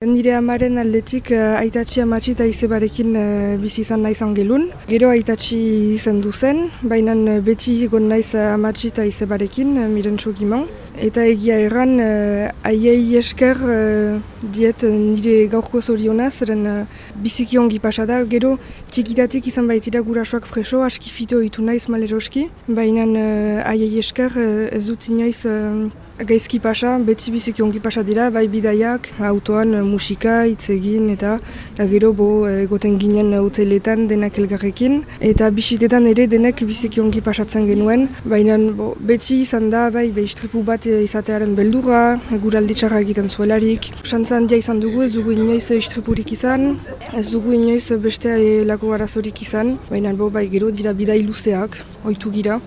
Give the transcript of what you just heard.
Nire amaren aldetik uh, aitatxi amatxi eta izebarekin uh, bizi izan naiz angelun. Gero aitatxi izan duzen, baina uh, beti egon naiz amatxi eta izebarekin, miren txokiman. Eta egia erran, uh, aiei esker diet nire gaurko zoriona, zeren biziki ongi pasada. Gero txikitatik izan baitira gurasoak preso, aski fito itu naiz maleroski. Baina uh, aiei esker ez dut inoiz gaizki pasa, beti biziki ongi pasa dira, bai bidaiak, autoan musika, hitz egin eta eta gero bo egoten ginen hoteletan denak elgarrekin eta bisitetan ere denek biziki ongi pasatzen genuen, baina bo, beti izan da, bai, be istripu bat izatearen beldura, guraldi txarra egiten zuelarik. Santza handia izan dugu, ez dugu inoiz istripurik izan, ez dugu inoiz beste lako arazorik izan, baina bo, bai, gero dira bidai luzeak, oitu gira.